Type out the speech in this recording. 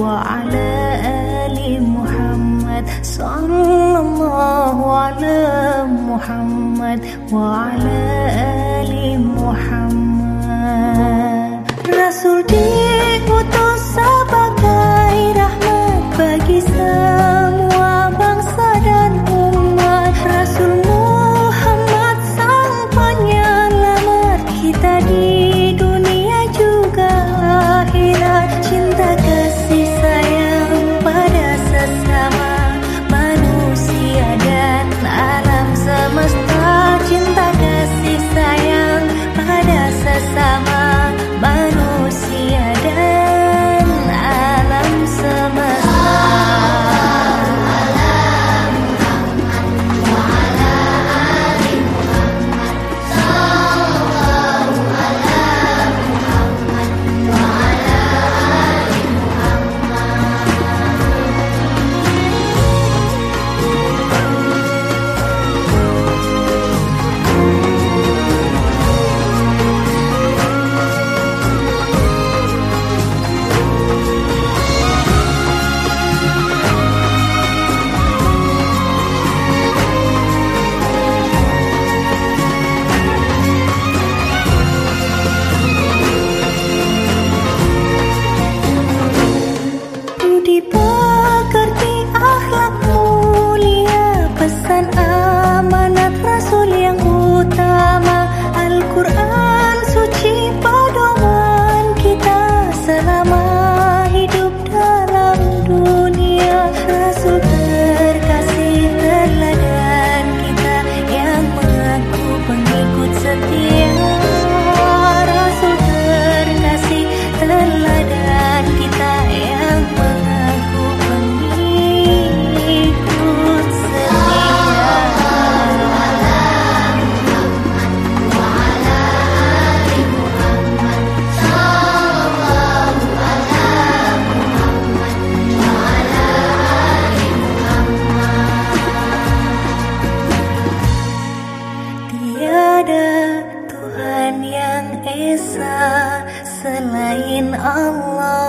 وعلى آل محمد صلى الله على محمد وعلى آل setia selain Allah.